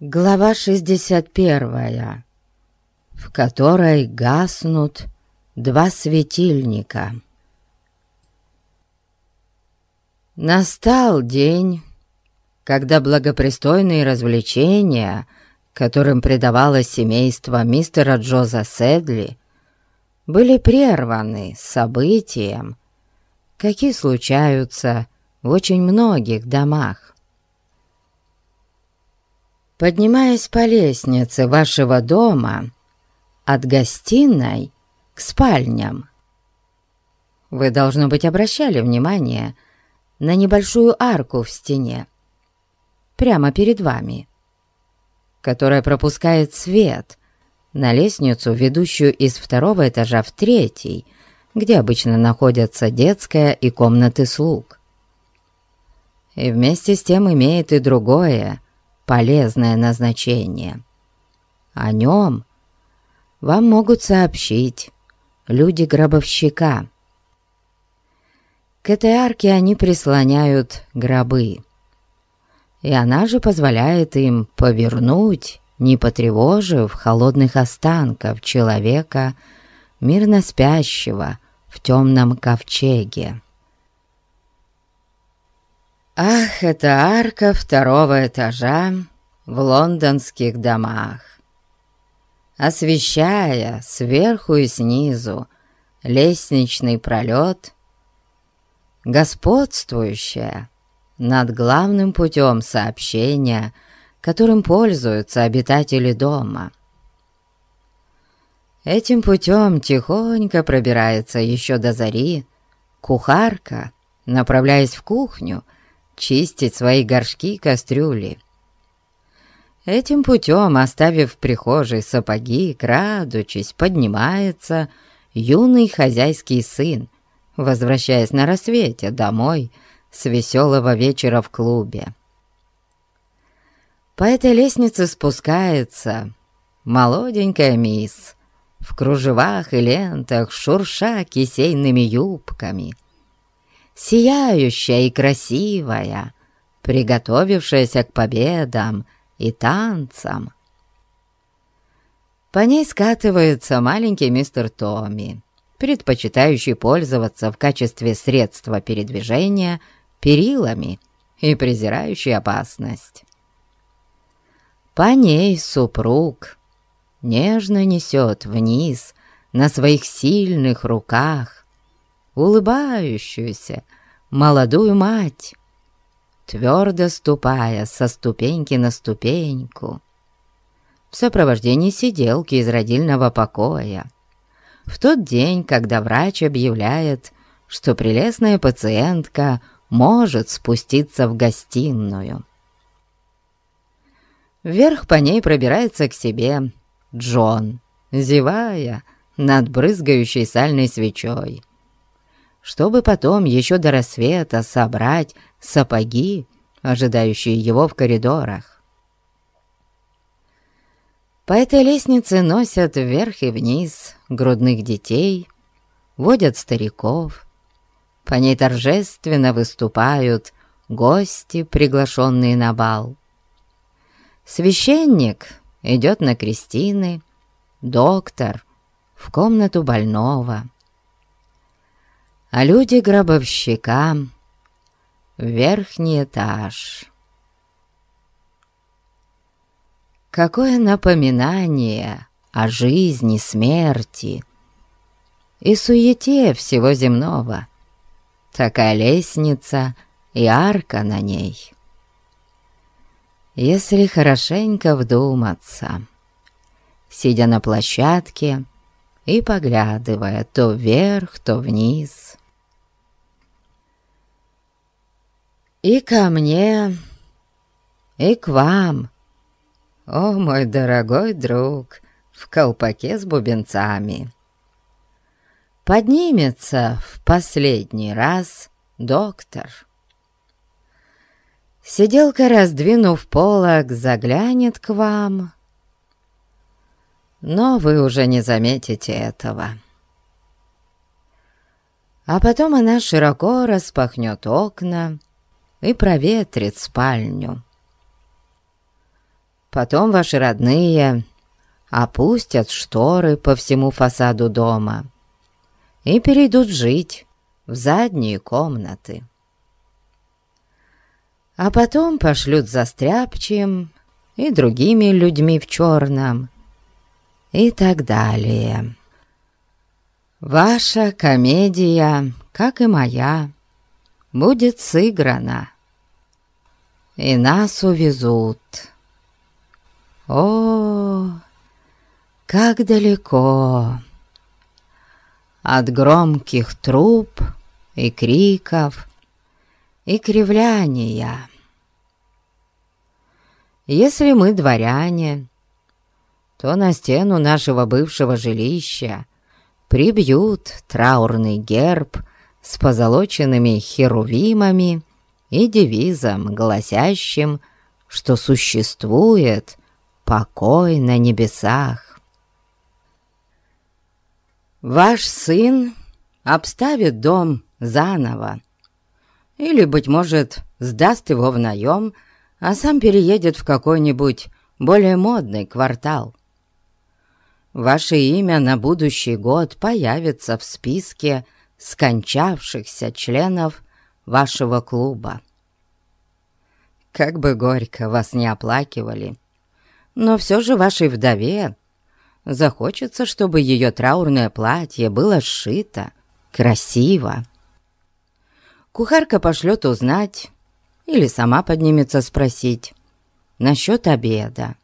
Глава 61, в которой гаснут два светильника. Настал день, когда благопристойные развлечения, которым предавалось семейство мистера Джоза Седли, были прерваны событием, какие случаются в очень многих домах. Поднимаясь по лестнице вашего дома от гостиной к спальням, вы, должно быть, обращали внимание на небольшую арку в стене, прямо перед вами, которая пропускает свет на лестницу, ведущую из второго этажа в третий, где обычно находятся детская и комнаты слуг. И вместе с тем имеет и другое, полезное назначение. О нем вам могут сообщить люди-гробовщика. К этой арке они прислоняют гробы, и она же позволяет им повернуть, не потревожив холодных останков человека, мирно спящего в темном ковчеге. Ах, это арка второго этажа в лондонских домах. Освещая сверху и снизу лестничный пролет, господствующая над главным путем сообщения, которым пользуются обитатели дома. Этим путем тихонько пробирается еще до зари кухарка, направляясь в кухню — чистить свои горшки и кастрюли. Этим путем, оставив в прихожей сапоги, крадучись, поднимается юный хозяйский сын, возвращаясь на рассвете домой с веселого вечера в клубе. По этой лестнице спускается молоденькая мисс в кружевах и лентах, шурша кисейными юбками — сияющая и красивая, приготовившаяся к победам и танцам. По ней скатывается маленький мистер Томми, предпочитающий пользоваться в качестве средства передвижения перилами и презирающий опасность. По ней супруг нежно несет вниз на своих сильных руках улыбающуюся молодую мать, твердо ступая со ступеньки на ступеньку, в сопровождении сиделки из родильного покоя, в тот день, когда врач объявляет, что прелестная пациентка может спуститься в гостиную. Вверх по ней пробирается к себе Джон, зевая над брызгающей сальной свечой чтобы потом еще до рассвета собрать сапоги, ожидающие его в коридорах. По этой лестнице носят вверх и вниз грудных детей, водят стариков. По ней торжественно выступают гости, приглашенные на бал. Священник идет на крестины, доктор — в комнату больного — а люди гробовщика в верхний этаж. Какое напоминание о жизни, смерти и суете всего земного. Такая лестница и арка на ней. Если хорошенько вдуматься, сидя на площадке и поглядывая то вверх, то вниз, и ко мне, и к вам, о мой дорогой друг в колпаке с бубенцами. Поднимется в последний раз доктор. Сиделка, раздвинув полок, заглянет к вам, но вы уже не заметите этого. А потом она широко распахнет окна и проветрит спальню. Потом ваши родные опустят шторы по всему фасаду дома и перейдут жить в задние комнаты. А потом пошлют за стряпчем и другими людьми в черном и так далее. Ваша комедия, как и моя, будет сыграна, и нас увезут. О, как далеко от громких труб и криков и кривляния. Если мы дворяне, то на стену нашего бывшего жилища прибьют траурный герб с позолоченными херувимами и девизом, гласящим, что существует покой на небесах. Ваш сын обставит дом заново, или, быть может, сдаст его в наем, а сам переедет в какой-нибудь более модный квартал. Ваше имя на будущий год появится в списке скончавшихся членов вашего клуба. Как бы горько вас не оплакивали, но все же вашей вдове захочется, чтобы ее траурное платье было сшито красиво. Кухарка пошлет узнать или сама поднимется спросить насчет обеда.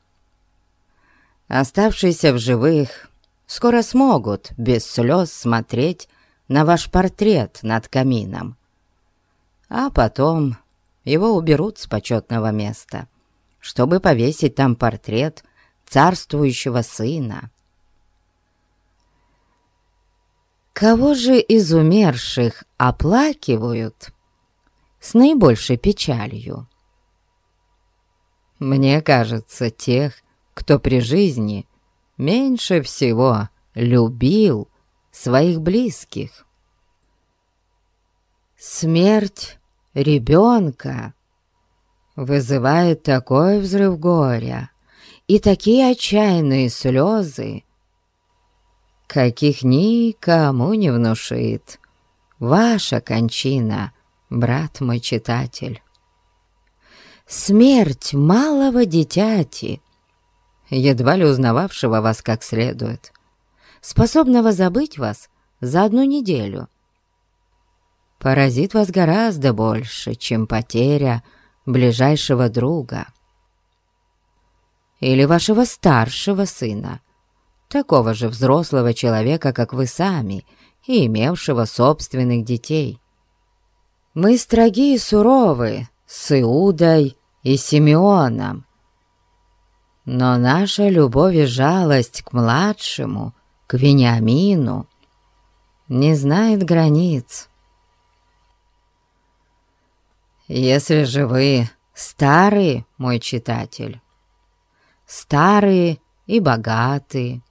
Оставшиеся в живых скоро смогут без слез смотреть на ваш портрет над камином, а потом его уберут с почетного места, чтобы повесить там портрет царствующего сына. Кого же из умерших оплакивают с наибольшей печалью? Мне кажется, тех, кто при жизни меньше всего любил своих близких. Смерть ребенка вызывает такой взрыв горя и такие отчаянные слезы, каких никому не внушит ваша кончина, брат мой читатель. Смерть малого дитяти, едва ли узнававшего вас как следует, способного забыть вас за одну неделю, поразит вас гораздо больше, чем потеря ближайшего друга или вашего старшего сына, такого же взрослого человека, как вы сами, и имевшего собственных детей. Мы строги и суровы с Иудой и Симеоном, но наша любовь и жалость к младшему, к Вениамину, не знает границ. Если же вы старый, мой читатель, старые и богатые,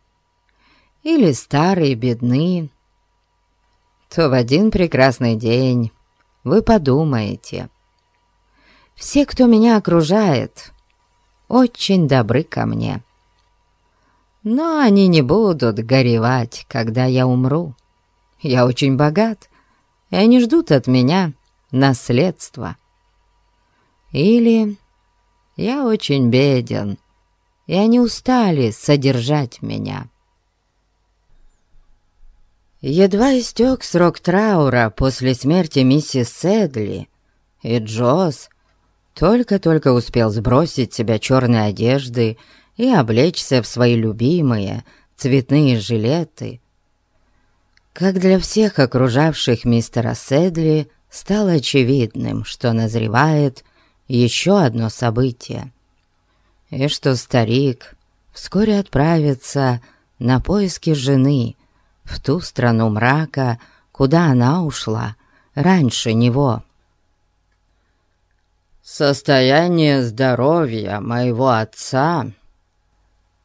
или старые бедны, то в один прекрасный день вы подумаете, все, кто меня окружает, очень добры ко мне. Но они не будут горевать, когда я умру. Я очень богат, и они ждут от меня наследства. Или я очень беден, и они устали содержать меня. Едва истек срок траура после смерти миссис Седли, и Джоз только-только успел сбросить себя черные одежды и облечься в свои любимые цветные жилеты, как для всех окружавших мистера Седли стало очевидным, что назревает еще одно событие, и что старик вскоре отправится на поиски жены в ту страну мрака, куда она ушла раньше него. «Состояние здоровья моего отца», —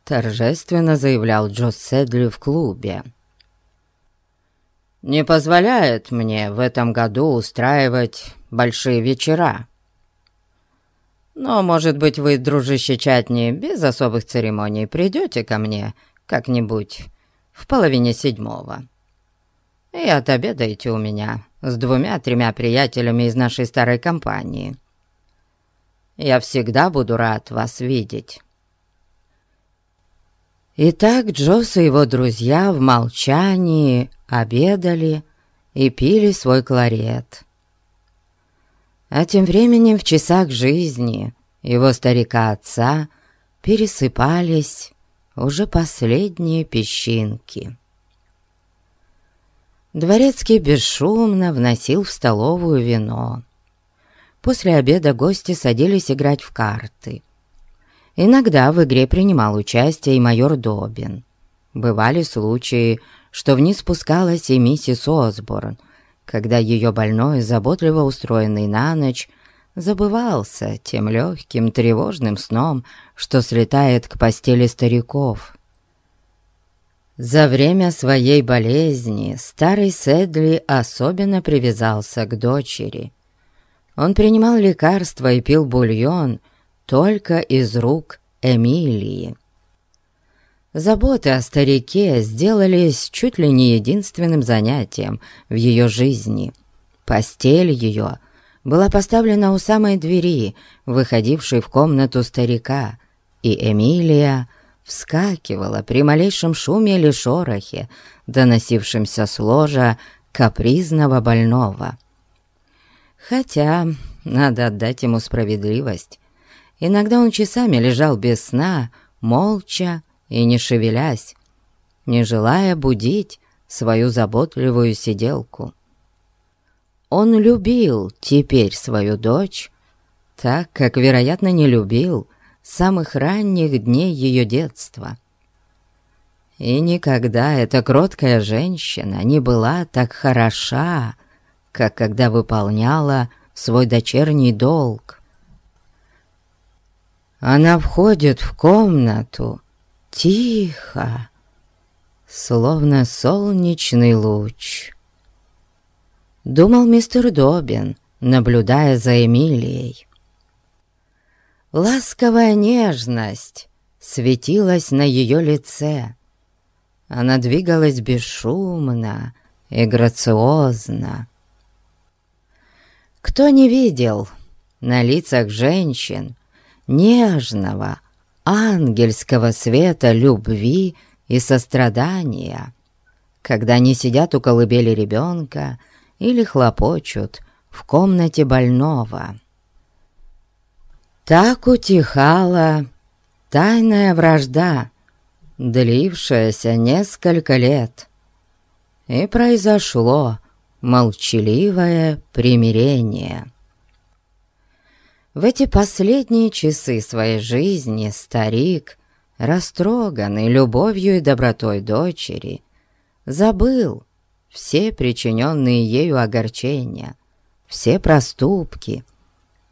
торжественно заявлял Джо Седли в клубе, «не позволяет мне в этом году устраивать большие вечера. Но, может быть, вы, дружище Чатни, без особых церемоний придете ко мне как-нибудь в половине седьмого. И отобедаете у меня с двумя-тремя приятелями из нашей старой компании. Я всегда буду рад вас видеть». Итак, Джосс и его друзья в молчании обедали и пили свой кларет. А тем временем в часах жизни его старика-отца пересыпались уже последние песчинки. Дворецкий бесшумно вносил в столовую вино. После обеда гости садились играть в карты. Иногда в игре принимал участие и майор Добин. Бывали случаи, что вниз спускалась и миссис Осборн, когда ее больной, заботливо устроенный на ночь, забывался тем легким тревожным сном, что слетает к постели стариков. За время своей болезни старый Седли особенно привязался к дочери. Он принимал лекарства и пил бульон только из рук Эмилии. Заботы о старике сделались чуть ли не единственным занятием в ее жизни. Постель ее была поставлена у самой двери, выходившей в комнату старика, и Эмилия вскакивала при малейшем шуме или шорохе, доносившемся с ложа капризного больного. Хотя, надо отдать ему справедливость, иногда он часами лежал без сна, молча и не шевелясь, не желая будить свою заботливую сиделку. Он любил теперь свою дочь, так как, вероятно, не любил самых ранних дней ее детства. И никогда эта кроткая женщина не была так хороша, как когда выполняла свой дочерний долг. Она входит в комнату тихо, словно солнечный луч. Думал мистер Добин, наблюдая за Эмилией. Ласковая нежность светилась на ее лице. Она двигалась бесшумно и грациозно. Кто не видел на лицах женщин нежного, ангельского света любви и сострадания, когда они сидят у колыбели ребенка или хлопочут в комнате больного? Так утихала тайная вражда, длившаяся несколько лет, и произошло молчаливое примирение. В эти последние часы своей жизни старик, растроганный любовью и добротой дочери, забыл все причиненные ею огорчения, все проступки —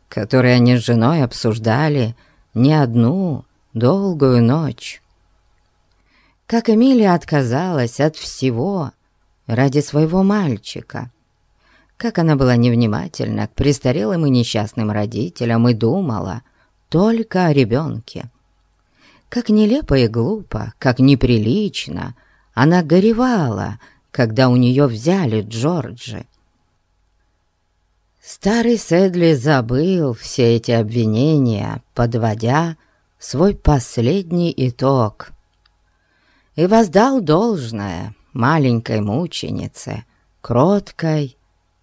которые они с женой обсуждали не одну долгую ночь. Как Эмилия отказалась от всего ради своего мальчика. Как она была невнимательна к престарелым и несчастным родителям и думала только о ребенке. Как нелепо и глупо, как неприлично она горевала, когда у нее взяли Джорджи. Старый Седли забыл все эти обвинения, подводя свой последний итог. И воздал должное маленькой мученице, кроткой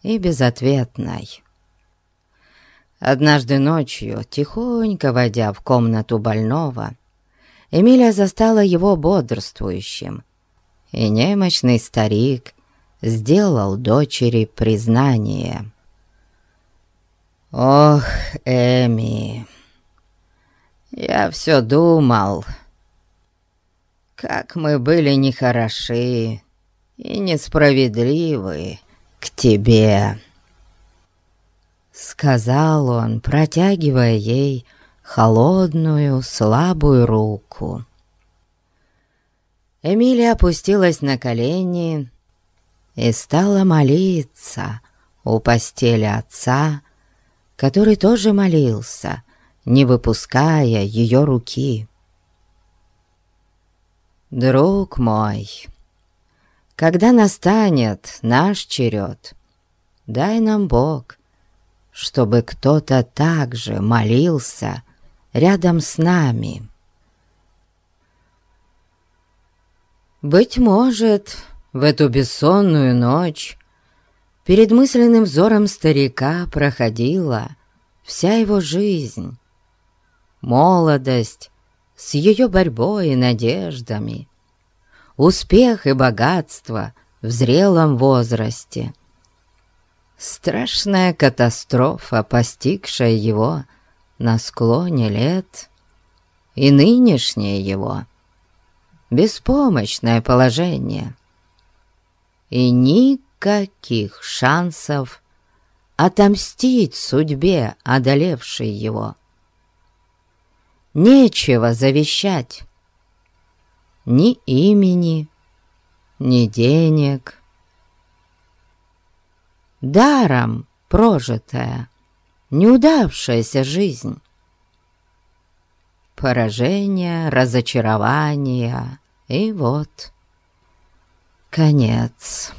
и безответной. Однажды ночью, тихонько войдя в комнату больного, Эмилия застала его бодрствующим, и немощный старик сделал дочери признание. «Ох, Эми, я все думал, как мы были нехороши и несправедливы к тебе», — сказал он, протягивая ей холодную, слабую руку. Эмилия опустилась на колени и стала молиться у постели отца, который тоже молился не выпуская ее руки. «Друг мой, когда настанет наш черед, дай нам Бог, чтобы кто-то также молился рядом с нами». Быть может, в эту бессонную ночь перед мысленным взором старика проходила вся его жизнь, молодость с ее борьбой и надеждами, успех и богатство в зрелом возрасте, страшная катастрофа, постигшая его на склоне лет, и нынешнее его — беспомощное положение и никаких шансов отомстить судьбе, одолевшей его. Нечего завещать ни имени, ни денег. Даром прожитая, неудавшаяся жизнь. Поражение, разочарование, и вот конец.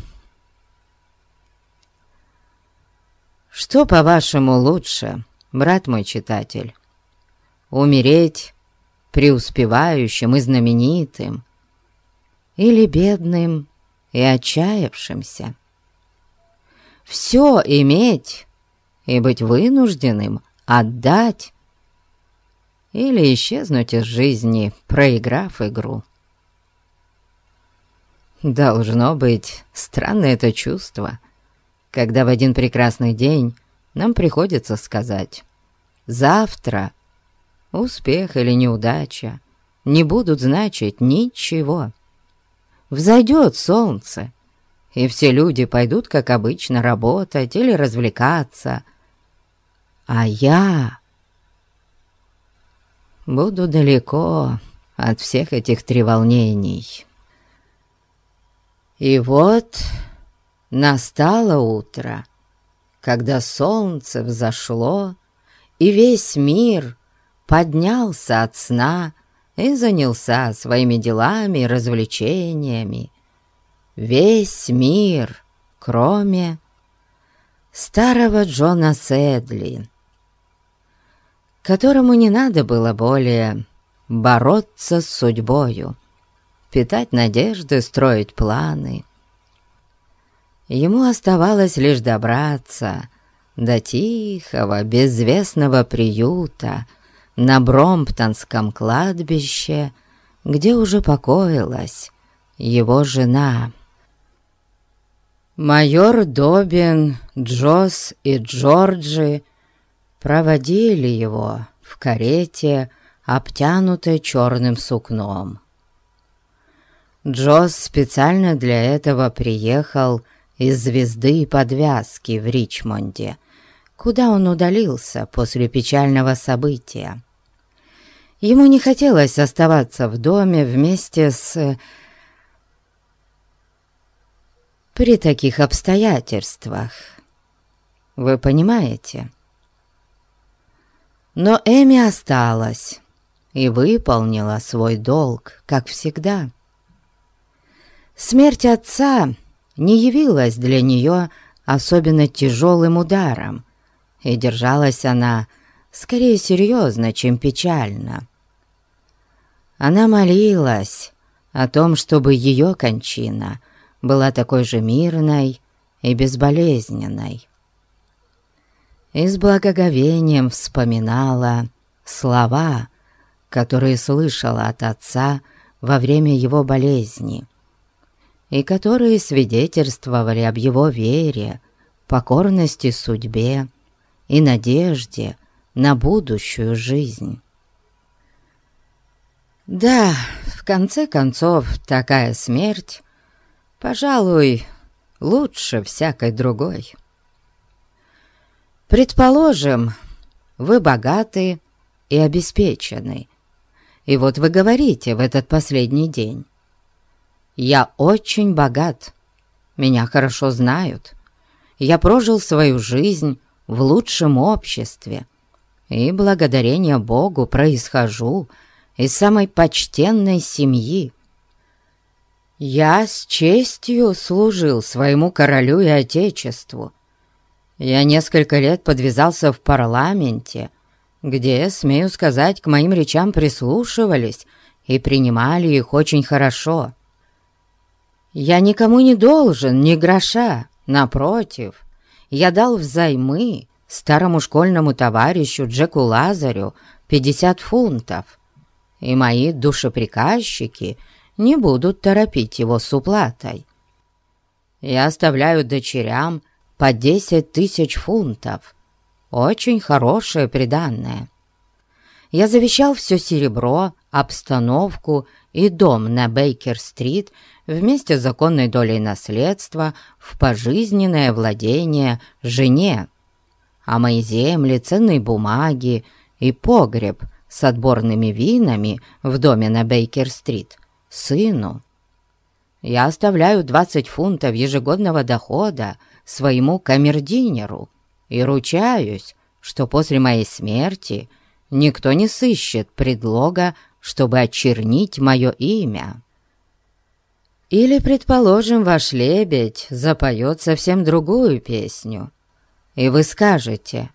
Что, по-вашему, лучше, брат мой читатель? Умереть преуспевающим и знаменитым или бедным и отчаявшимся? Все иметь и быть вынужденным отдать или исчезнуть из жизни, проиграв игру. Должно быть, странное это чувство, когда в один прекрасный день нам приходится сказать «Завтра успех или неудача не будут значить ничего. Взойдет солнце, и все люди пойдут, как обычно, работать или развлекаться, а я буду далеко от всех этих треволнений». И вот настало утро, когда солнце взошло, и весь мир поднялся от сна и занялся своими делами и развлечениями. Весь мир, кроме старого Джона Сэдли, которому не надо было более бороться с судьбою, питать надежды, строить планы. Ему оставалось лишь добраться до тихого, безвестного приюта на Бромптонском кладбище, где уже покоилась его жена. Майор Добин, Джосс и Джорджи проводили его в карете, обтянутой черным сукном. Джосс специально для этого приехал из «Звезды подвязки» в Ричмонде, куда он удалился после печального события. Ему не хотелось оставаться в доме вместе с... При таких обстоятельствах. Вы понимаете? Но Эми осталась и выполнила свой долг, как всегда. Смерть отца не явилась для нее особенно тяжелым ударом, и держалась она скорее серьезно, чем печально. Она молилась о том, чтобы ее кончина была такой же мирной и безболезненной. И с благоговением вспоминала слова, которые слышала от отца во время его болезни — и которые свидетельствовали об его вере, покорности судьбе и надежде на будущую жизнь. Да, в конце концов, такая смерть, пожалуй, лучше всякой другой. Предположим, вы богаты и обеспечены, и вот вы говорите в этот последний день, я очень богат. Меня хорошо знают. Я прожил свою жизнь в лучшем обществе. и благодарение Богу происхожу из самой почтенной семьи. Я с честью служил своему королю и отечеству. Я несколько лет подвязался в парламенте, где, смею сказать, к моим речам прислушивались и принимали их очень хорошо. Я никому не должен ни гроша, напротив, я дал взаймы старому школьному товарищу Джеку Лазарю 50 фунтов, и мои душеприказчики не будут торопить его с уплатой. Я оставляю дочерям по 10 тысяч фунтов. Очень хорошее приданное. Я завещал все серебро, обстановку и дом на Бейкер-стрит вместе с законной долей наследства в пожизненное владение жене, а мои земли, ценные бумаги и погреб с отборными винами в доме на Бейкер-стрит сыну. Я оставляю 20 фунтов ежегодного дохода своему камердинеру и ручаюсь, что после моей смерти никто не сыщет предлога, чтобы очернить мое имя. Или, предположим, ваш лебедь запоет совсем другую песню, и вы скажете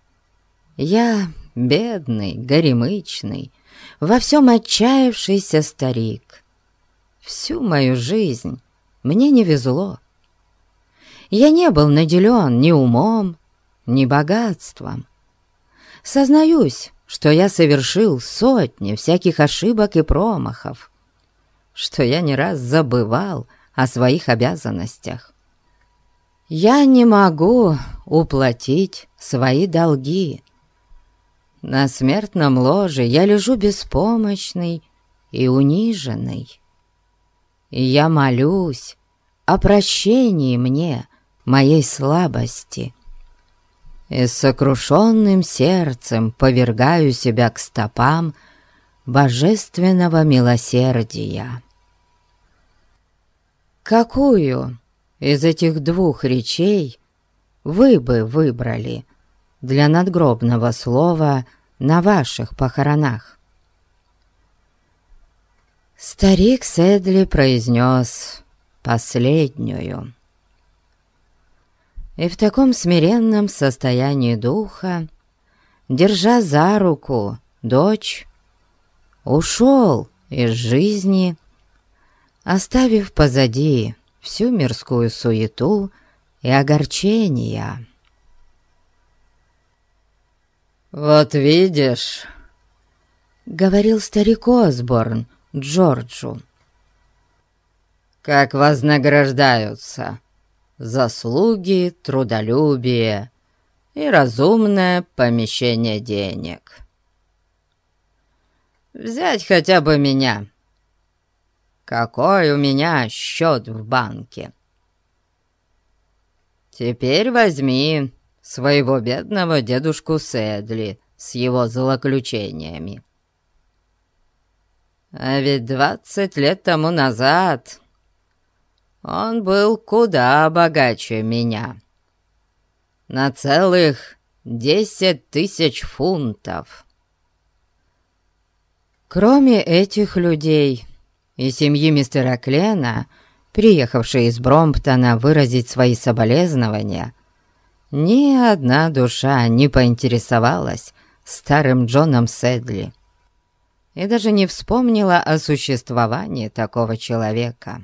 «Я бедный, горемычный, во всем отчаявшийся старик. Всю мою жизнь мне не везло. Я не был наделен ни умом, ни богатством. Сознаюсь, что я совершил сотни всяких ошибок и промахов, что я не раз забывал о своих обязанностях. Я не могу уплатить свои долги. На смертном ложе я лежу беспомощный и униженный. И я молюсь о прощении мне моей слабости. И с сокрушенным сердцем повергаю себя к стопам божественного милосердия. Какую из этих двух речей вы бы выбрали для надгробного слова на ваших похоронах? Старик Седли произнес последнюю. И в таком смиренном состоянии духа, держа за руку дочь, ушел из жизни, оставив позади всю мирскую суету и огорчения. «Вот видишь», — говорил старик Осборн Джорджу, «как вознаграждаются заслуги, трудолюбие и разумное помещение денег. Взять хотя бы меня» какой у меня счет в банке. Теперь возьми своего бедного дедушку Сэдли с его злоключениями. А ведь двадцать лет тому назад он был куда богаче меня. На целых десять тысяч фунтов. Кроме этих людей, и семьи мистера Клена, приехавшей из Бромптона выразить свои соболезнования, ни одна душа не поинтересовалась старым Джоном Седли и даже не вспомнила о существовании такого человека.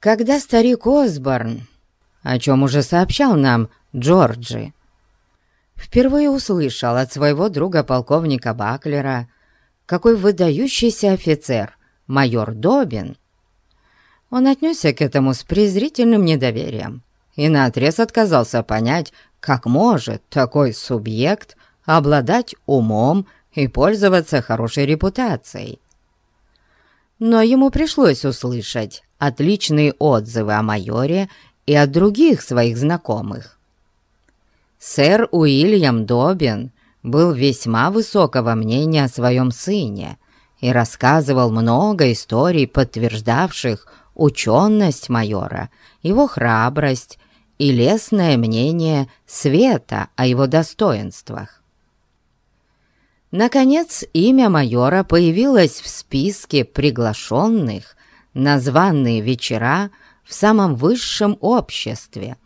Когда старик Осборн, о чем уже сообщал нам Джорджи, впервые услышал от своего друга полковника Баклера какой выдающийся офицер, майор Добин. Он отнесся к этому с презрительным недоверием и наотрез отказался понять, как может такой субъект обладать умом и пользоваться хорошей репутацией. Но ему пришлось услышать отличные отзывы о майоре и от других своих знакомых. Сэр Уильям Добин был весьма высокого мнения о своем сыне и рассказывал много историй, подтверждавших ученость майора, его храбрость и лестное мнение Света о его достоинствах. Наконец, имя майора появилось в списке приглашенных на званые вечера в самом высшем обществе.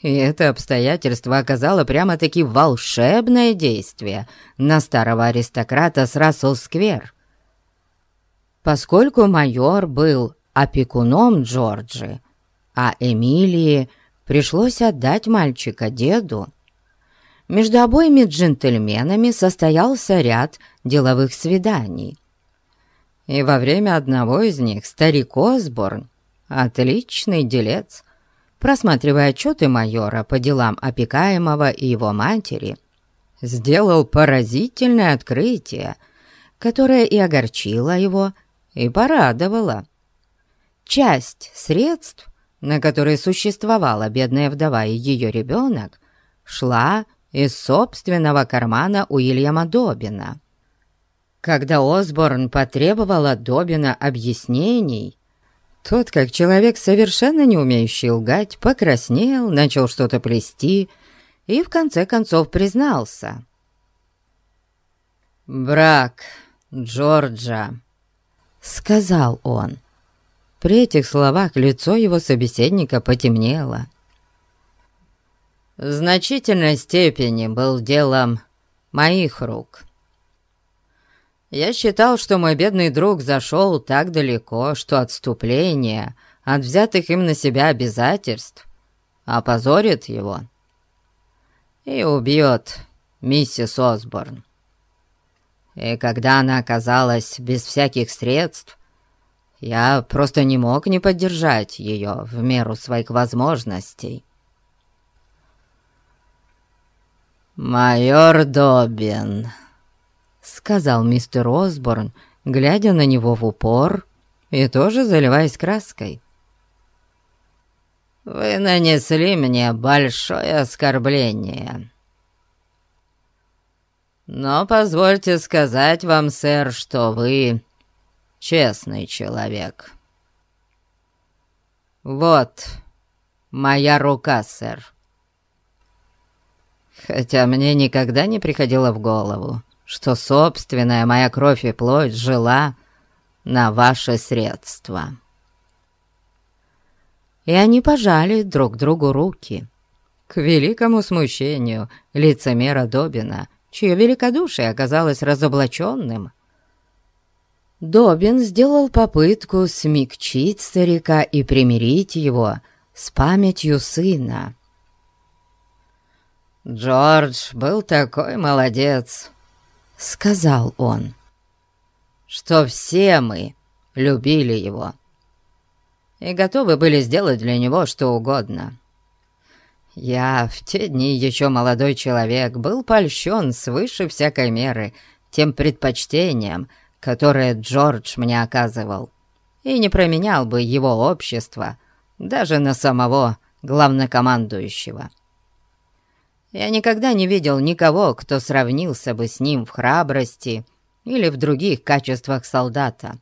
И это обстоятельство оказало прямо-таки волшебное действие на старого аристократа с Рассел-сквер. Поскольку майор был опекуном Джорджи, а Эмилии пришлось отдать мальчика деду, между обоими джентльменами состоялся ряд деловых свиданий. И во время одного из них старик Осборн, отличный делец, просматривая отчеты майора по делам опекаемого и его матери, сделал поразительное открытие, которое и огорчило его, и порадовало. Часть средств, на которые существовала бедная вдова и ее ребенок, шла из собственного кармана Уильяма Добина. Когда Осборн потребовал от Добина объяснений, тот, как человек, совершенно не умеющий лгать, покраснел, начал что-то плести и в конце концов признался. «Брак Джорджа», — сказал он, — при этих словах лицо его собеседника потемнело. В значительной степени был делом моих рук. Я считал, что мой бедный друг зашел так далеко, что отступление от взятых им на себя обязательств опозорит его и убьет миссис Осборн. И когда она оказалась без всяких средств, я просто не мог не поддержать ее в меру своих возможностей. «Майор Добин», — сказал мистер Осборн, глядя на него в упор и тоже заливаясь краской. «Вы нанесли мне большое оскорбление». «Но позвольте сказать вам, сэр, что вы честный человек. Вот моя рука, сэр. Хотя мне никогда не приходило в голову, что собственная моя кровь и плоть жила на ваши средства. И они пожали друг другу руки. К великому смущению лицемера Добина, чье великодушие оказалось разоблаченным, Добин сделал попытку смягчить старика и примирить его с памятью сына. «Джордж был такой молодец», — сказал он, — «что все мы любили его и готовы были сделать для него что угодно. Я в те дни еще молодой человек был польщен свыше всякой меры тем предпочтением, которое Джордж мне оказывал, и не променял бы его общество даже на самого главнокомандующего. Я никогда не видел никого, кто сравнился бы с ним в храбрости или в других качествах солдата.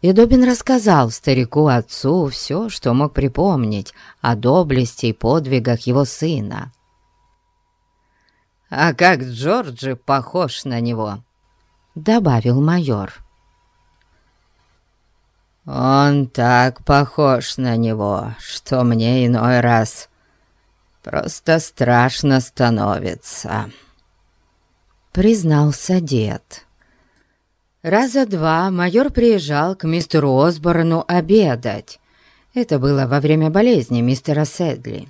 И Добин рассказал старику-отцу все, что мог припомнить о доблести и подвигах его сына. «А как Джорджи похож на него!» — добавил майор. «Он так похож на него, что мне иной раз просто страшно становится», — признался дед. Раза два майор приезжал к мистеру Осборну обедать. Это было во время болезни мистера Седли.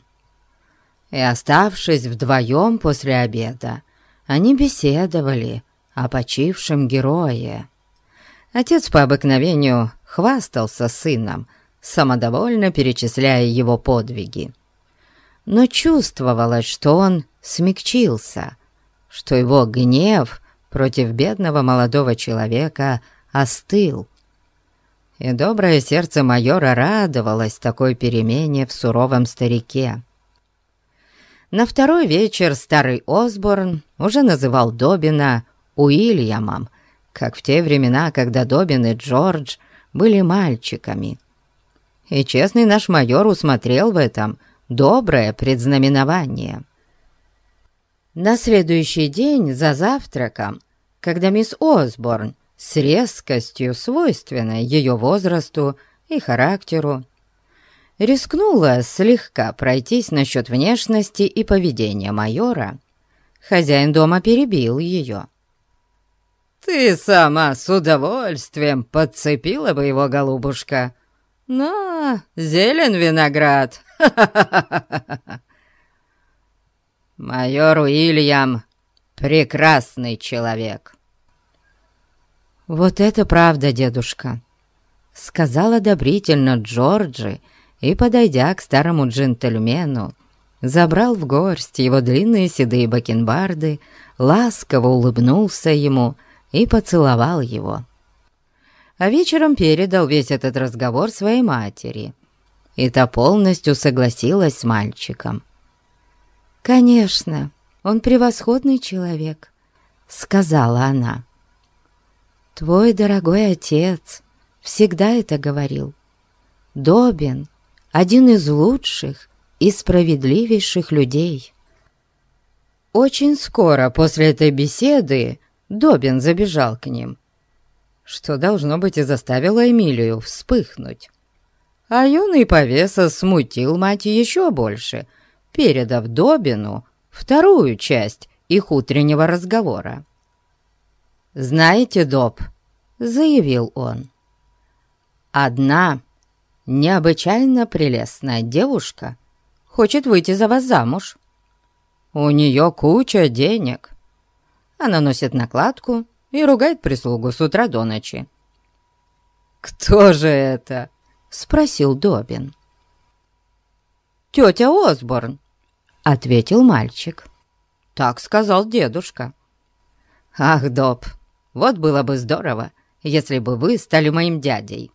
И оставшись вдвоем после обеда, они беседовали о почившем герое. Отец по обыкновению хвастался сыном, самодовольно перечисляя его подвиги. Но чувствовалось, что он смягчился, что его гнев против бедного молодого человека остыл. И доброе сердце майора радовалось такой перемене в суровом старике. На второй вечер старый Осборн уже называл Добина Уильямом, как в те времена, когда Добин и Джордж были мальчиками. и честный наш майор усмотрел в этом доброе предзнаменование. На следующий день за завтраком, когда мисс Осборн с резкостью, свойственной ее возрасту и характеру, рискнула слегка пройтись насчет внешности и поведения майора, хозяин дома перебил ее. «Ты сама с удовольствием подцепила бы его, голубушка, но зелен виноград. Майор Уильям — прекрасный человек». «Вот это правда, дедушка», — сказал одобрительно Джорджи, и, подойдя к старому джентльмену, забрал в горсть его длинные седые бакенбарды, ласково улыбнулся ему и поцеловал его. А вечером передал весь этот разговор своей матери, и та полностью согласилась с мальчиком. «Конечно, он превосходный человек», — сказала она. «Твой дорогой отец всегда это говорил. Добин один из лучших и справедливейших людей. Очень скоро после этой беседы Добин забежал к ним, что, должно быть, и заставило Эмилию вспыхнуть. А юный повеса смутил мать еще больше, передав Добину вторую часть их утреннего разговора. «Знаете, Доб», — заявил он, — «одна необычайно прелестная девушка хочет выйти за вас замуж. У нее куча денег. Она носит накладку и ругает прислугу с утра до ночи. «Кто же это?» — спросил Добин. «Тетя Осборн», — ответил мальчик. «Так сказал дедушка». «Ах, Доб, вот было бы здорово, если бы вы стали моим дядей».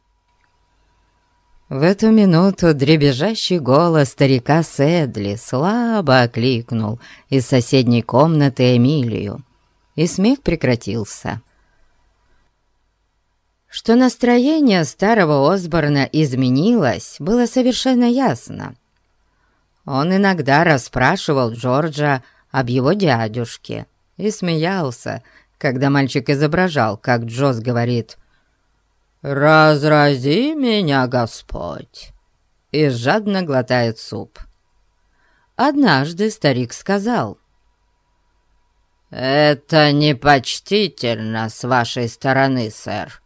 В эту минуту дребезжащий голос старика Седли слабо окликнул из соседней комнаты Эмилию, и смех прекратился. Что настроение старого Осборна изменилось, было совершенно ясно. Он иногда расспрашивал Джорджа об его дядюшке и смеялся, когда мальчик изображал, как Джоз говорит «Разрази меня, Господь!» и жадно глотает суп. Однажды старик сказал, «Это непочтительно с вашей стороны, сэр,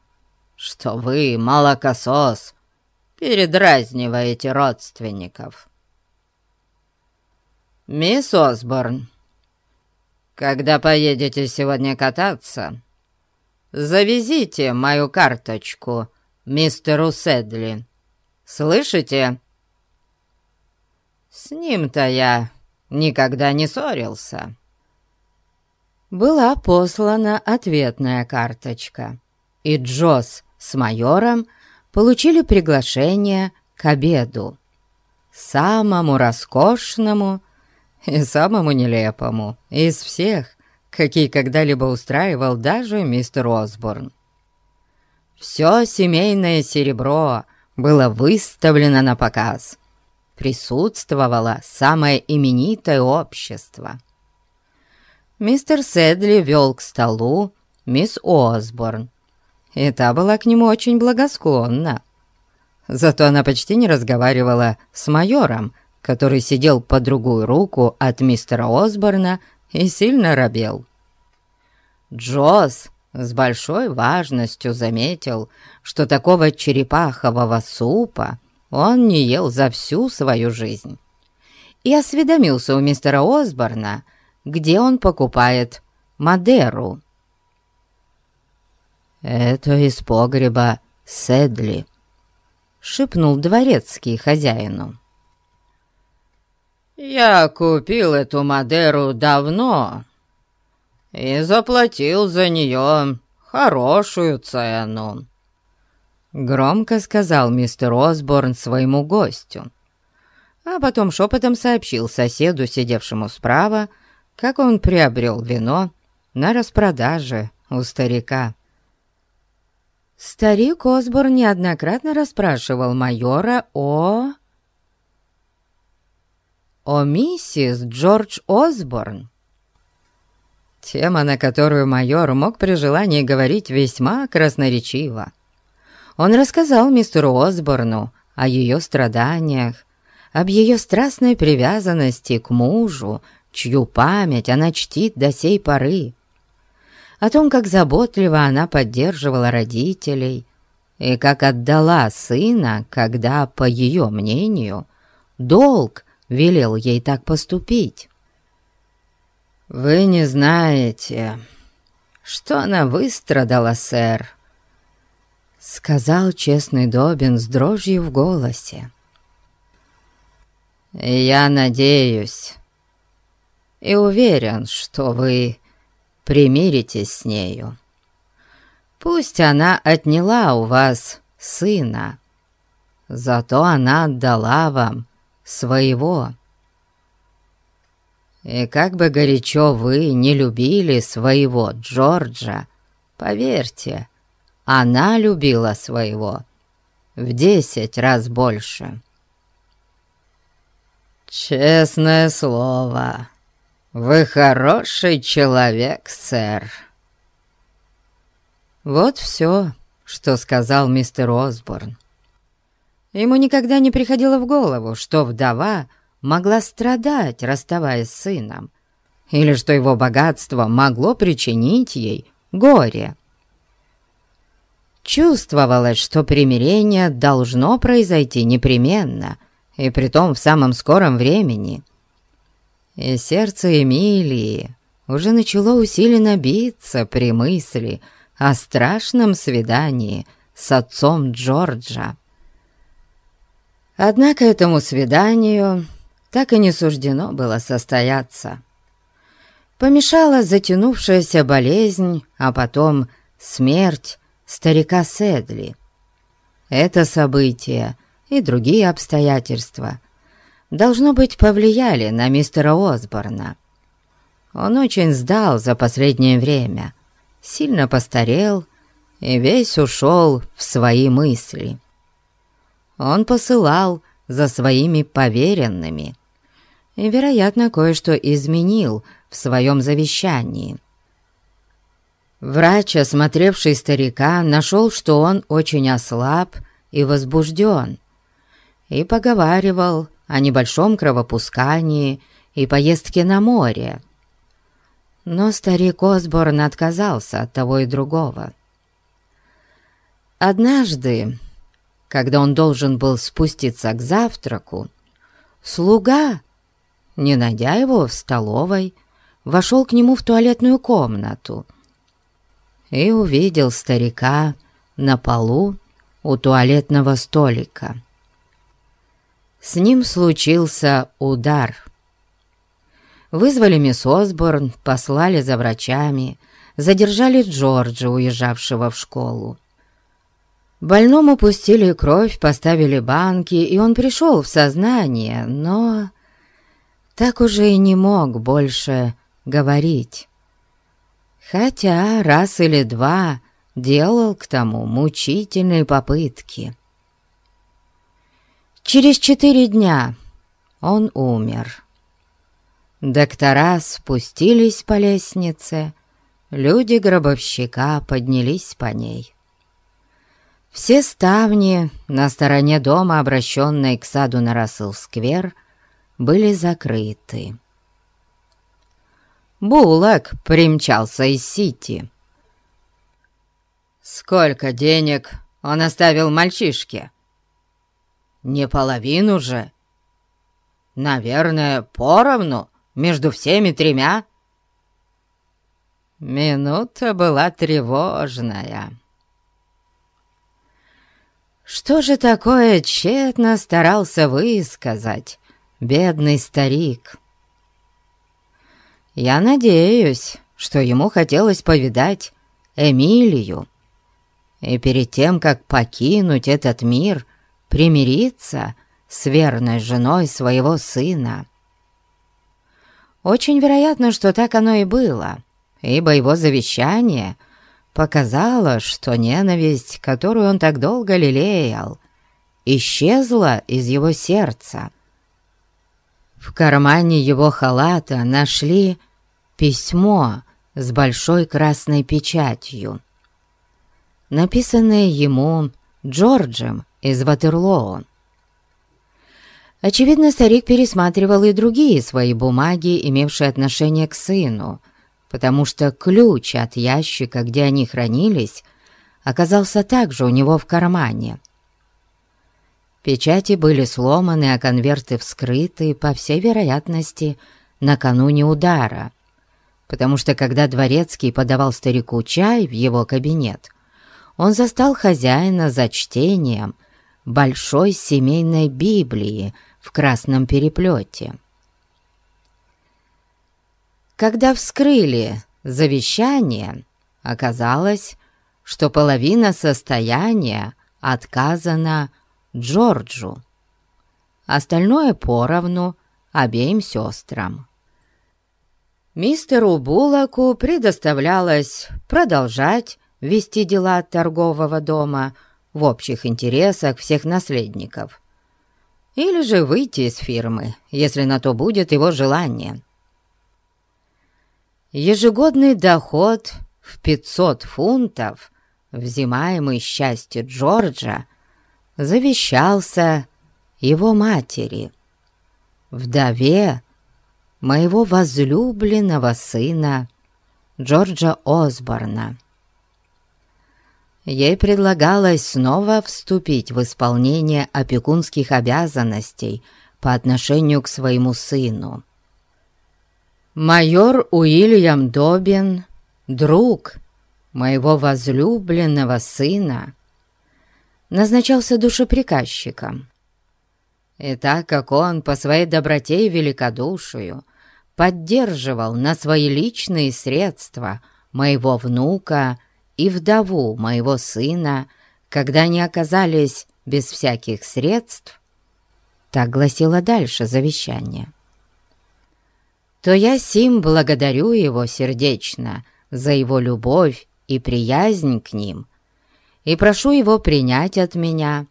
что вы, молокосос, передразниваете родственников». «Мисс Осборн, когда поедете сегодня кататься, завезите мою карточку мистеру Седли. Слышите? С ним-то я никогда не ссорился». Была послана ответная карточка, и Джосс с майором получили приглашение к обеду, самому роскошному и самому нелепому из всех, какие когда-либо устраивал даже мистер Осборн. Все семейное серебро было выставлено на показ. Присутствовало самое именитое общество. Мистер Седли вел к столу мисс Осборн, и та была к нему очень благосклонна. Зато она почти не разговаривала с майором, который сидел по другую руку от мистера Осборна и сильно робел. Джоз с большой важностью заметил, что такого черепахового супа он не ел за всю свою жизнь, и осведомился у мистера Осборна, где он покупает Мадеру. «Это из погреба Седли», — шепнул дворецкий хозяину. «Я купил эту Мадеру давно и заплатил за нее хорошую цену», — громко сказал мистер Осборн своему гостю, а потом шепотом сообщил соседу, сидевшему справа, как он приобрел вино на распродаже у старика. Старик Осборн неоднократно расспрашивал майора о... о миссис Джордж Осборн. Тема, на которую майор мог при желании говорить весьма красноречиво. Он рассказал мистеру Осборну о ее страданиях, об ее страстной привязанности к мужу, чью память она чтит до сей поры, о том, как заботливо она поддерживала родителей и как отдала сына, когда, по ее мнению, долг велел ей так поступить. «Вы не знаете, что она выстрадала, сэр», — сказал честный Добин с дрожью в голосе. «Я надеюсь и уверен, что вы примиритесь с нею. Пусть она отняла у вас сына, зато она отдала вам своего. И как бы горячо вы не любили своего Джорджа, поверьте, она любила своего в десять раз больше. Честное слово, «Вы хороший человек, сэр!» Вот все, что сказал мистер Осборн. Ему никогда не приходило в голову, что вдова могла страдать, расставаясь с сыном, или что его богатство могло причинить ей горе. Чувствовалось, что примирение должно произойти непременно, и притом в самом скором времени — и сердце Эмилии уже начало усиленно биться при мысли о страшном свидании с отцом Джорджа. Однако этому свиданию так и не суждено было состояться. Помешала затянувшаяся болезнь, а потом смерть старика Седли. Это событие и другие обстоятельства должно быть, повлияли на мистера Осборна. Он очень сдал за последнее время, сильно постарел и весь ушел в свои мысли. Он посылал за своими поверенными и, вероятно, кое-что изменил в своем завещании. Врач, осмотревший старика, нашел, что он очень ослаб и возбужден, и поговаривал о небольшом кровопускании и поездке на море. Но старик Осборн отказался от того и другого. Однажды, когда он должен был спуститься к завтраку, слуга, не найдя его в столовой, вошел к нему в туалетную комнату и увидел старика на полу у туалетного столика. С ним случился удар. Вызвали мисс Осборн, послали за врачами, задержали Джорджа, уезжавшего в школу. Больному пустили кровь, поставили банки, и он пришел в сознание, но так уже и не мог больше говорить. Хотя раз или два делал к тому мучительные попытки. Через четыре дня он умер. Доктора спустились по лестнице, люди гробовщика поднялись по ней. Все ставни на стороне дома, обращенной к саду на Рассел-сквер, были закрыты. Буллок примчался из Сити. «Сколько денег он оставил мальчишке?» Не половину же. Наверное, поровну между всеми тремя. Минута была тревожная. Что же такое тщетно старался высказать бедный старик? Я надеюсь, что ему хотелось повидать Эмилию, и перед тем, как покинуть этот мир, примириться с верной женой своего сына. Очень вероятно, что так оно и было, ибо его завещание показала, что ненависть, которую он так долго лелеял, исчезла из его сердца. В кармане его халата нашли письмо с большой красной печатью, написанное ему Джорджем из Ватерлоу. Очевидно, старик пересматривал и другие свои бумаги, имевшие отношение к сыну, потому что ключ от ящика, где они хранились, оказался также у него в кармане. Печати были сломаны, а конверты вскрыты, по всей вероятности, накануне удара, потому что когда дворецкий подавал старику чай в его кабинет, он застал хозяина за чтением большой семейной Библии в красном переплете. Когда вскрыли завещание, оказалось, что половина состояния отказана Джорджу, остальное поровну обеим сестрам. Мистеру Буллоку предоставлялось продолжать вести дела торгового дома в общих интересах всех наследников, или же выйти из фирмы, если на то будет его желание. Ежегодный доход в 500 фунтов, взимаемый счастье Джорджа, завещался его матери, вдове моего возлюбленного сына Джорджа Осборна. Ей предлагалось снова вступить в исполнение опекунских обязанностей по отношению к своему сыну. Майор Уильям Добин, друг моего возлюбленного сына, назначался душеприказчиком. И так как он по своей доброте и великодушию поддерживал на свои личные средства моего внука и вдову моего сына, когда они оказались без всяких средств, так гласило дальше завещание — то я сим благодарю его сердечно за его любовь и приязнь к ним и прошу его принять от меня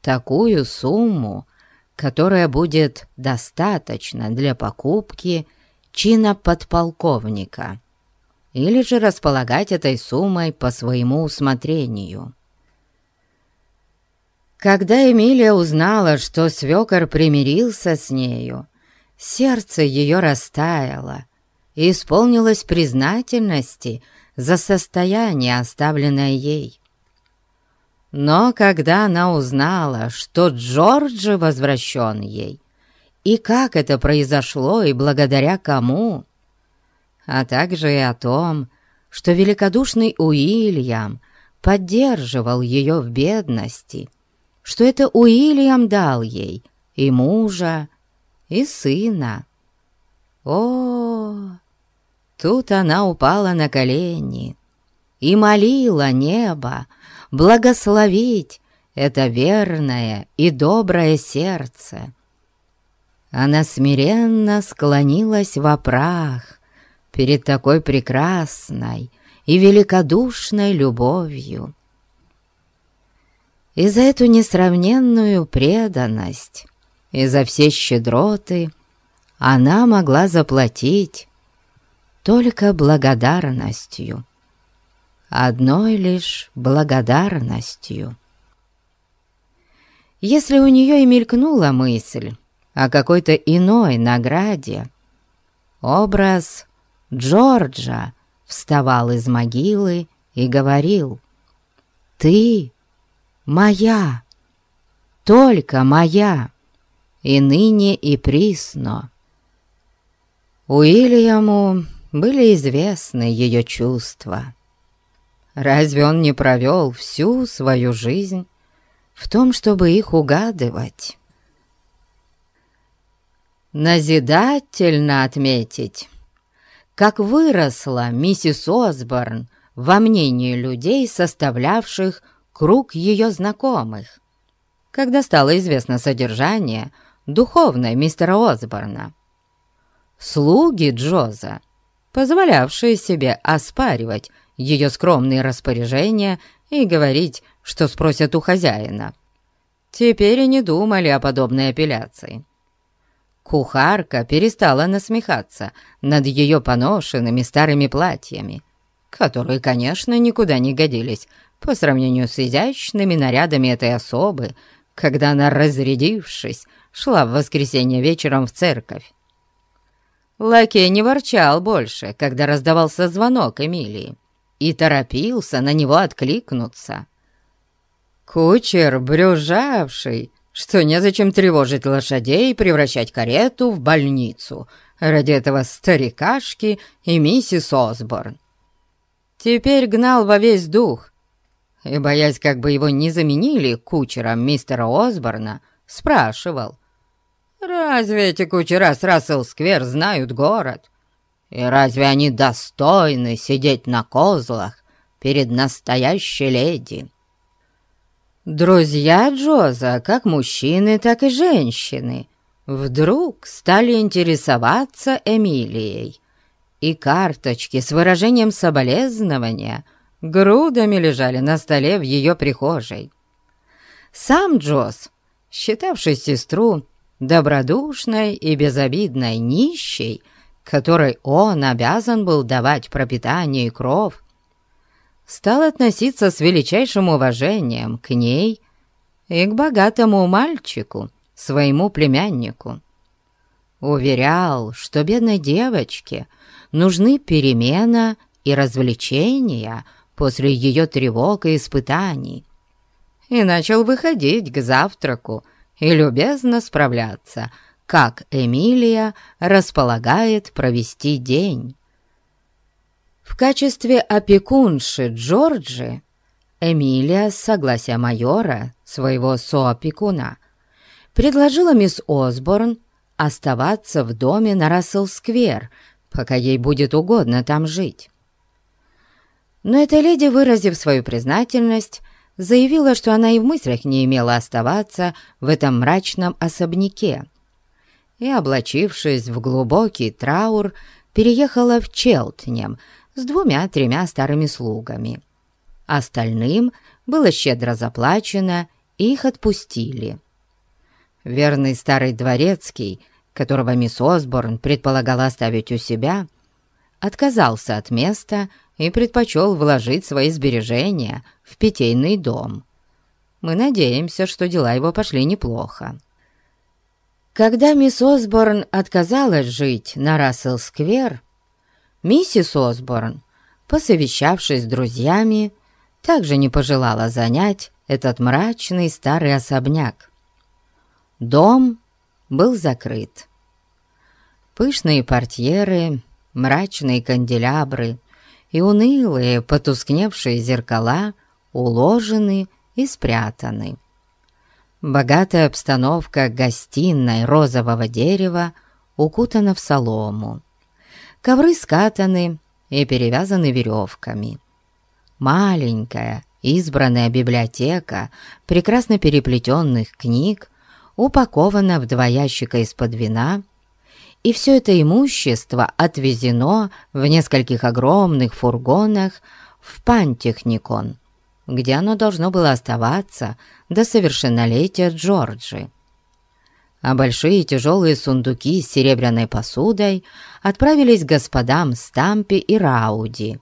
такую сумму, которая будет достаточно для покупки чина подполковника или же располагать этой суммой по своему усмотрению. Когда Эмилия узнала, что свекор примирился с нею, Сердце ее растаяло и исполнилось признательности за состояние, оставленное ей. Но когда она узнала, что Джорджи возвращен ей, и как это произошло и благодаря кому, а также и о том, что великодушный Уильям поддерживал ее в бедности, что это Уильям дал ей и мужа, и сына. О, тут она упала на колени и молила небо благословить это верное и доброе сердце. Она смиренно склонилась в прах перед такой прекрасной и великодушной любовью. И за эту несравненную преданность и за все щедроты она могла заплатить только благодарностью. Одной лишь благодарностью. Если у нее и мелькнула мысль о какой-то иной награде, образ Джорджа вставал из могилы и говорил «Ты моя, только моя» и ныне и присно. Уильяму были известны ее чувства. Разве он не провел всю свою жизнь в том, чтобы их угадывать? Назидательно отметить, как выросла миссис Осборн во мнении людей, составлявших круг ее знакомых, когда стало известно содержание – духовной мистера Осборна. Слуги Джоза, позволявшие себе оспаривать ее скромные распоряжения и говорить, что спросят у хозяина. Теперь и не думали о подобной апелляции. Кухарка перестала насмехаться над ее поношенными старыми платьями, которые, конечно, никуда не годились по сравнению с изящными нарядами этой особы, когда она, разрядившись, шла в воскресенье вечером в церковь. Лакей не ворчал больше, когда раздавался звонок Эмилии, и торопился на него откликнуться. Кучер, брюжавший, что незачем тревожить лошадей и превращать карету в больницу ради этого старикашки и миссис Осборн. Теперь гнал во весь дух, и, боясь, как бы его не заменили кучером мистера Осборна, спрашивал, «Разве эти кучера с Рассел-сквер знают город? И разве они достойны сидеть на козлах перед настоящей леди?» Друзья Джоза, как мужчины, так и женщины, вдруг стали интересоваться Эмилией, и карточки с выражением соболезнования грудами лежали на столе в ее прихожей. Сам Джоз, считавший сестру добродушной и безобидной нищей, которой он обязан был давать пропитание и кров, стал относиться с величайшим уважением к ней и к богатому мальчику, своему племяннику. Уверял, что бедной девочке нужны перемена и развлечения после ее тревог и испытаний, и начал выходить к завтраку и любезно справляться, как Эмилия располагает провести день. В качестве опекунши Джорджи Эмилия, с согласия майора, своего соопекуна, предложила мисс Осборн оставаться в доме на Рассел-сквер, пока ей будет угодно там жить. Но эта леди, выразив свою признательность, заявила, что она и в мыслях не имела оставаться в этом мрачном особняке, и, облачившись в глубокий траур, переехала в Челтнем с двумя-тремя старыми слугами. Остальным было щедро заплачено, и их отпустили. Верный старый дворецкий, которого мисс Осборн предполагала оставить у себя, отказался от места и предпочел вложить свои сбережения в питейный дом. Мы надеемся, что дела его пошли неплохо. Когда мисс Осборн отказалась жить на Рассел-сквер, миссис Осборн, посовещавшись с друзьями, также не пожелала занять этот мрачный старый особняк. Дом был закрыт. Пышные портьеры, мрачные канделябры и унылые потускневшие зеркала уложены и спрятаны. Богатая обстановка гостиной розового дерева укутана в солому. Ковры скатаны и перевязаны веревками. Маленькая, избранная библиотека прекрасно переплетенных книг упакована в два ящика из-под вина и все это имущество отвезено в нескольких огромных фургонах в Пантехникон, где оно должно было оставаться до совершеннолетия Джорджи. А большие тяжелые сундуки с серебряной посудой отправились господам Стампи и Рауди,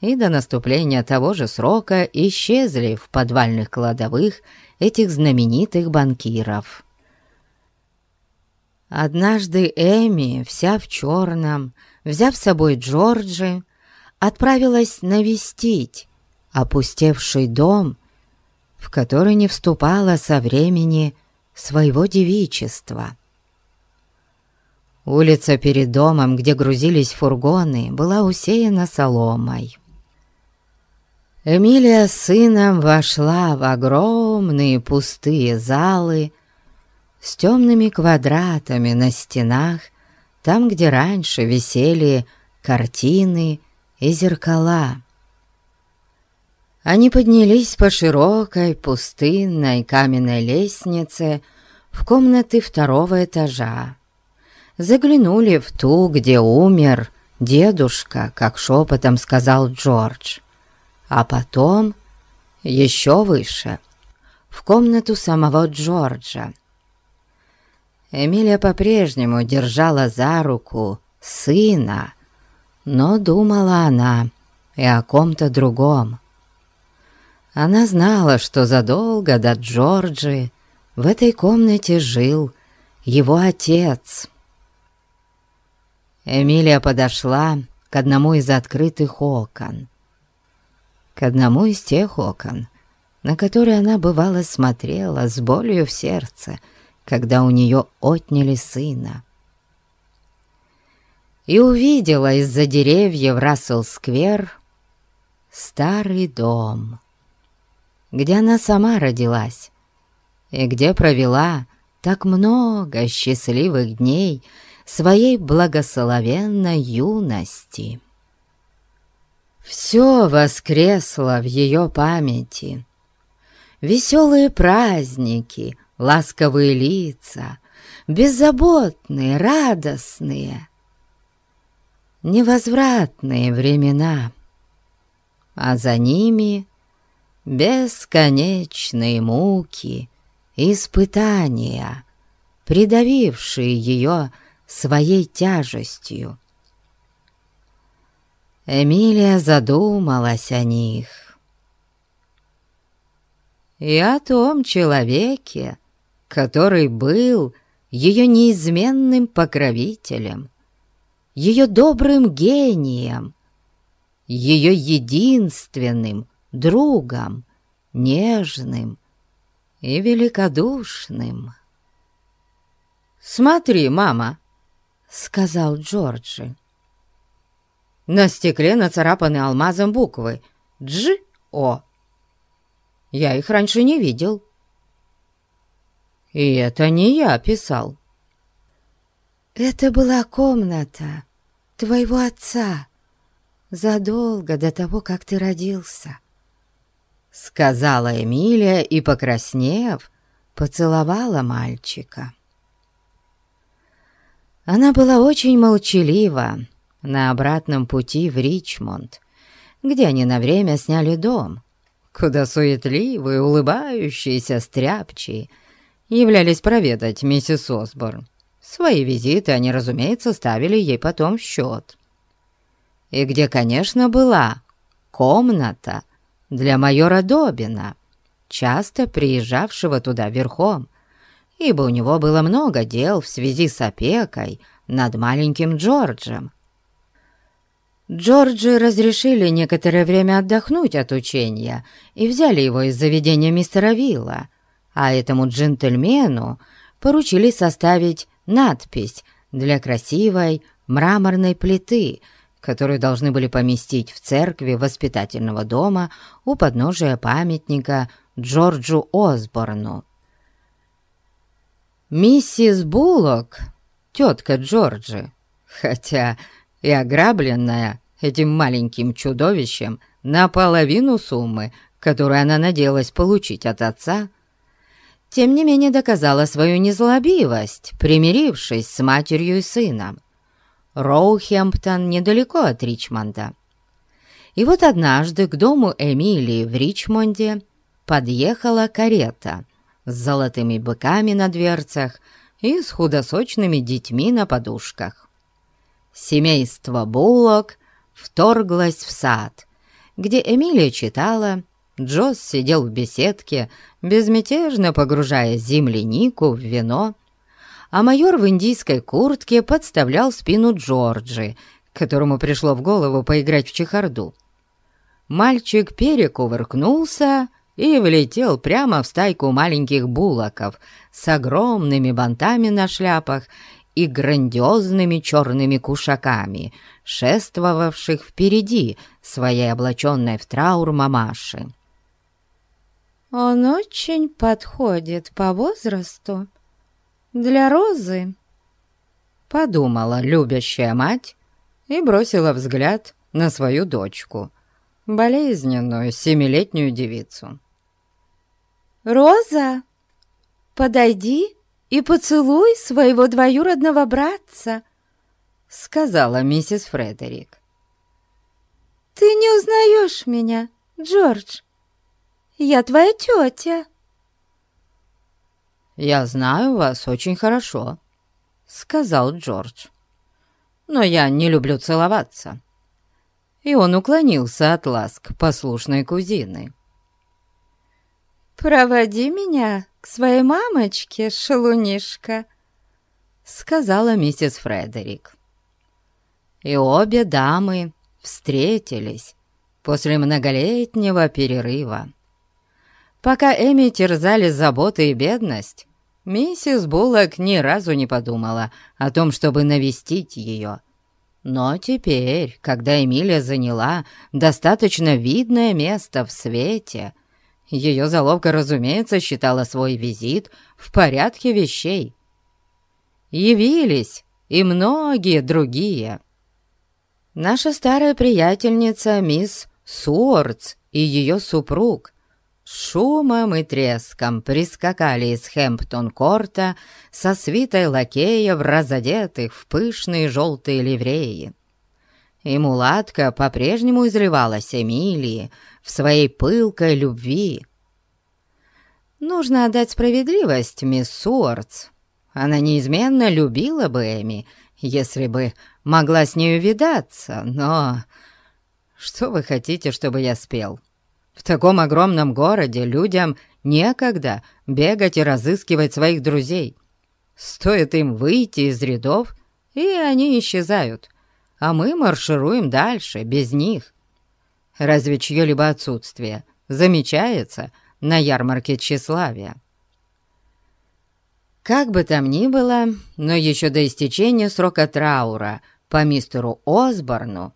и до наступления того же срока исчезли в подвальных кладовых этих знаменитых банкиров. Однажды Эми, вся в черном, взяв с собой Джорджи, отправилась навестить опустевший дом, в который не вступала со времени своего девичества. Улица перед домом, где грузились фургоны, была усеяна соломой. Эмилия с сыном вошла в огромные пустые залы, с темными квадратами на стенах, там, где раньше висели картины и зеркала. Они поднялись по широкой, пустынной каменной лестнице в комнаты второго этажа, заглянули в ту, где умер дедушка, как шепотом сказал Джордж, а потом еще выше, в комнату самого Джорджа. Эмилия по-прежнему держала за руку сына, но думала она и о ком-то другом. Она знала, что задолго до Джорджи в этой комнате жил его отец. Эмилия подошла к одному из открытых окон. К одному из тех окон, на которые она бывало смотрела с болью в сердце, когда у нее отняли сына. И увидела из-за деревьев Рассел-сквер старый дом — где она сама родилась и где провела так много счастливых дней своей благословенной юности. Все воскресло в ее памяти. Веселые праздники, ласковые лица, беззаботные, радостные, невозвратные времена, а за ними бесконечные муки, испытания, придавившие ее своей тяжестью. Эмилия задумалась о них. И о том человеке, который был ее неизменным покровителем, ее добрым гением, ее единственным другом, нежным и великодушным. «Смотри, мама!» — сказал Джорджи. На стекле нацарапаны алмазом буквы «Дж-О». Я их раньше не видел. И это не я писал. Это была комната твоего отца задолго до того, как ты родился сказала Эмилия и, покраснев, поцеловала мальчика. Она была очень молчалива на обратном пути в Ричмонд, где они на время сняли дом, куда суетливые, улыбающиеся стряпчие являлись проведать миссис Осборн. Свои визиты они, разумеется, ставили ей потом в счет. И где, конечно, была комната — для майора Добина, часто приезжавшего туда верхом, ибо у него было много дел в связи с опекой над маленьким Джорджем. Джорджи разрешили некоторое время отдохнуть от учения и взяли его из заведения мистера Вилла, а этому джентльмену поручили составить надпись для красивой мраморной плиты — которую должны были поместить в церкви воспитательного дома у подножия памятника Джорджу Осборну. Миссис Буллок, тетка Джорджи, хотя и ограбленная этим маленьким чудовищем наполовину суммы, которую она надеялась получить от отца, тем не менее доказала свою незлобивость, примирившись с матерью и сыном. Роухемптон недалеко от Ричмонда. И вот однажды к дому Эмилии в Ричмонде подъехала карета с золотыми быками на дверцах и с худосочными детьми на подушках. Семейство Буллок вторглось в сад, где Эмилия читала, Джосс сидел в беседке, безмятежно погружая землянику в вино, а майор в индийской куртке подставлял спину Джорджи, которому пришло в голову поиграть в чехарду. Мальчик перекувыркнулся и влетел прямо в стайку маленьких булоков с огромными бантами на шляпах и грандиозными черными кушаками, шествовавших впереди своей облаченной в траур мамаши. «Он очень подходит по возрасту для Розы», — подумала любящая мать и бросила взгляд на свою дочку, болезненную семилетнюю девицу. «Роза, подойди и поцелуй своего двоюродного братца», — сказала миссис Фредерик. «Ты не узнаешь меня, Джордж. Я твоя тетя». «Я знаю вас очень хорошо», — сказал Джордж. «Но я не люблю целоваться». И он уклонился от ласк послушной кузины. «Проводи меня к своей мамочке, шалунишка», — сказала миссис Фредерик. И обе дамы встретились после многолетнего перерыва. Пока Эми терзали заботы и бедность, миссис Буллок ни разу не подумала о том, чтобы навестить ее. Но теперь, когда Эмилия заняла достаточно видное место в свете, ее заловка, разумеется, считала свой визит в порядке вещей. Явились и многие другие. Наша старая приятельница мисс Суортс и ее супруг шумом и треском прискакали из Хэмптон-корта со свитой лакеев, разодетых в пышные желтые ливреи. И мулатка по-прежнему изливалась Эмилии в своей пылкой любви. Нужно отдать справедливость, мисс Суортс. Она неизменно любила бы Эми, если бы могла с нею видаться, но... Что вы хотите, чтобы я спел?» В таком огромном городе людям некогда бегать и разыскивать своих друзей. Стоит им выйти из рядов, и они исчезают, а мы маршируем дальше, без них. Разве чье-либо отсутствие замечается на ярмарке тщеславия? Как бы там ни было, но еще до истечения срока траура по мистеру Осборну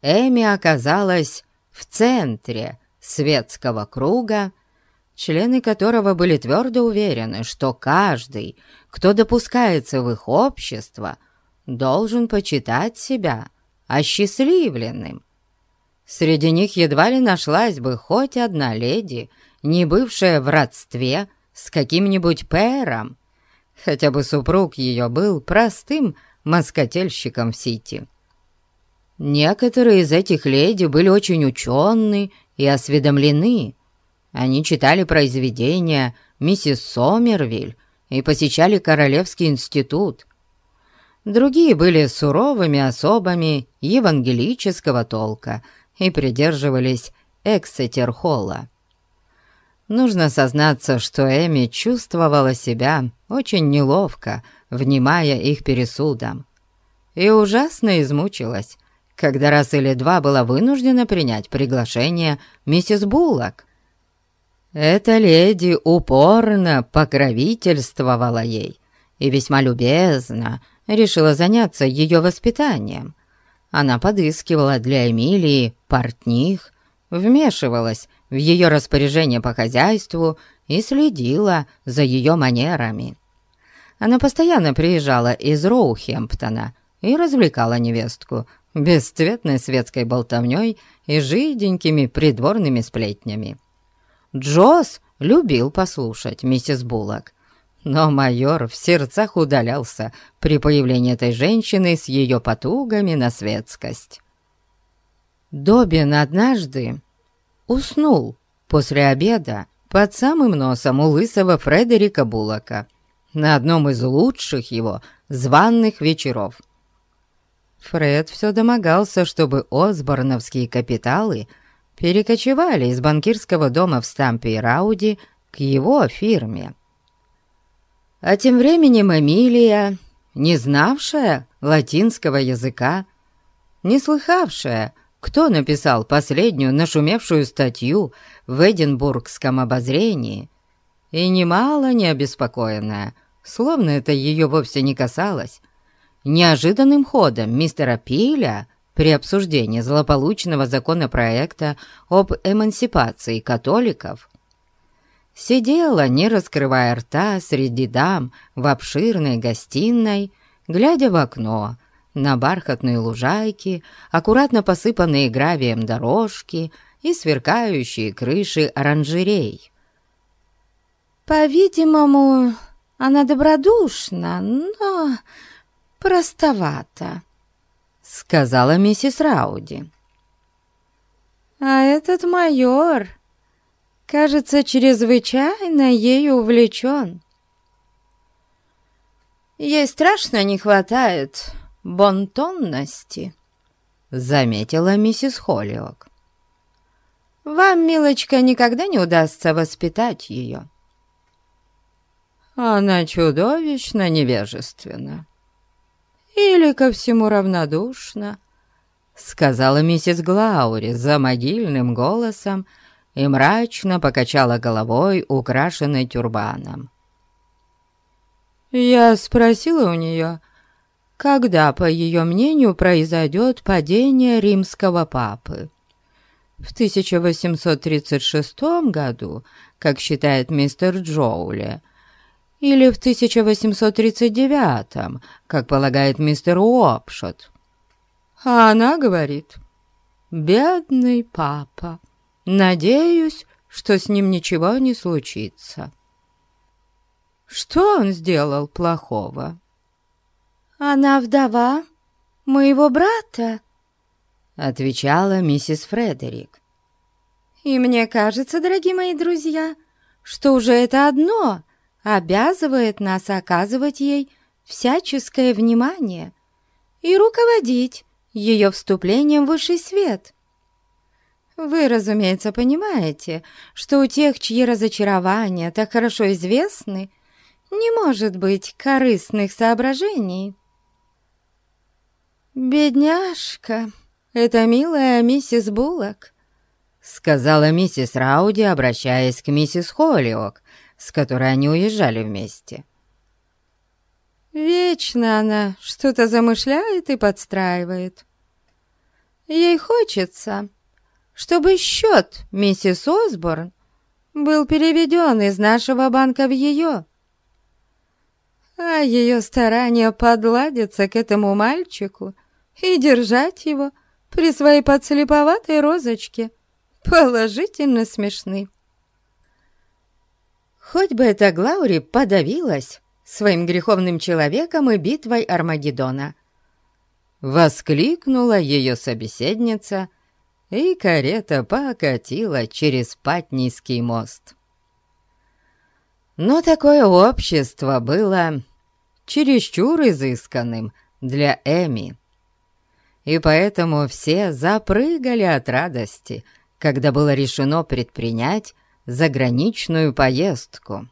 Эми оказалась в центре светского круга, члены которого были твердо уверены, что каждый, кто допускается в их общество, должен почитать себя осчастливленным. Среди них едва ли нашлась бы хоть одна леди, не бывшая в родстве с каким-нибудь пэром, хотя бы супруг ее был простым москательщиком в Сити. Некоторые из этих леди были очень ученые и осведомлены. Они читали произведения миссис Сомервиль и посещали Королевский институт. Другие были суровыми особами евангелического толка и придерживались Эксетер-Холла. Нужно сознаться, что Эми чувствовала себя очень неловко, внимая их пересудам, и ужасно измучилась, когда раз или два была вынуждена принять приглашение миссис Буллок. Эта леди упорно покровительствовала ей и весьма любезно решила заняться ее воспитанием. Она подыскивала для Эмилии портних, вмешивалась в ее распоряжение по хозяйству и следила за ее манерами. Она постоянно приезжала из Роухемптона и развлекала невестку, бесцветной светской болтовней и жиденькими придворными сплетнями. Джосс любил послушать миссис Буллок, но майор в сердцах удалялся при появлении этой женщины с ее потугами на светскость. Добин однажды уснул после обеда под самым носом у лысого Фредерика Буллока на одном из лучших его званных вечеров – Фред все домогался, чтобы Осборновские капиталы перекочевали из банкирского дома в Стампе и Рауди к его фирме. А тем временем Эмилия, не знавшая латинского языка, не слыхавшая, кто написал последнюю нашумевшую статью в Эдинбургском обозрении, и немало не обеспокоенная, словно это ее вовсе не касалось, неожиданным ходом мистера Пиля при обсуждении злополучного законопроекта об эмансипации католиков сидела, не раскрывая рта, среди дам в обширной гостиной, глядя в окно на бархатные лужайки, аккуратно посыпанные гравием дорожки и сверкающие крыши оранжерей. «По-видимому, она добродушна, но простовато», сказала миссис Рауди. «А этот майор, кажется, чрезвычайно ею увлечен. Ей страшно не хватает бонтонности», — заметила миссис Холлиок. «Вам, милочка, никогда не удастся воспитать ее». «Она чудовищно невежественна», или ко всему равнодушна», — сказала миссис Глаури за могильным голосом и мрачно покачала головой, украшенной тюрбаном. Я спросила у нее, когда, по ее мнению, произойдет падение римского папы. В 1836 году, как считает мистер Джоули, или в 1839-м, как полагает мистер Уопшот. А она говорит, «Бедный папа, надеюсь, что с ним ничего не случится». Что он сделал плохого? «Она вдова моего брата», — отвечала миссис Фредерик. «И мне кажется, дорогие мои друзья, что уже это одно обязывает нас оказывать ей всяческое внимание и руководить ее вступлением в высший свет. Вы, разумеется, понимаете, что у тех, чьи разочарования так хорошо известны, не может быть корыстных соображений. «Бедняжка, это милая миссис Буллок», — сказала миссис Рауди, обращаясь к миссис Холлиок, с которой они уезжали вместе. Вечно она что-то замышляет и подстраивает. Ей хочется, чтобы счет миссис Осборн был переведен из нашего банка в ее. А ее старания подладиться к этому мальчику и держать его при своей подслеповатой розочке положительно смешны. Хоть бы эта Глаури подавилась своим греховным человеком и битвой Армагеддона. Воскликнула ее собеседница, и карета покатила через Патнийский мост. Но такое общество было чересчур изысканным для Эми, и поэтому все запрыгали от радости, когда было решено предпринять заграничную поездку.